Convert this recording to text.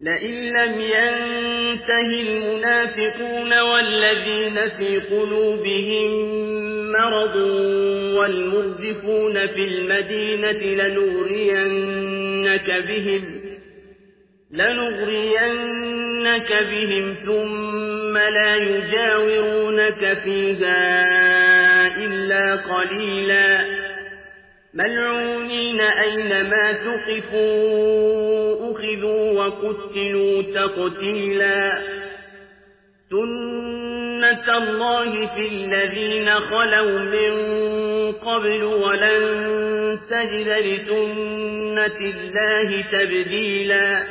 لئن لم ينته المنافقون والذين في قلوبهم مرض والمرجفون في المدينة لنغرينك بهم لنغرينك بهم ثم لا يجاورونك فيها إلا قليلا. ملعونين أينما تقفوا أخذوا وقتلوا تقتيلا. سنة الله في الذين خلوا من قبل ولن تجد لسنة الله تبديلا.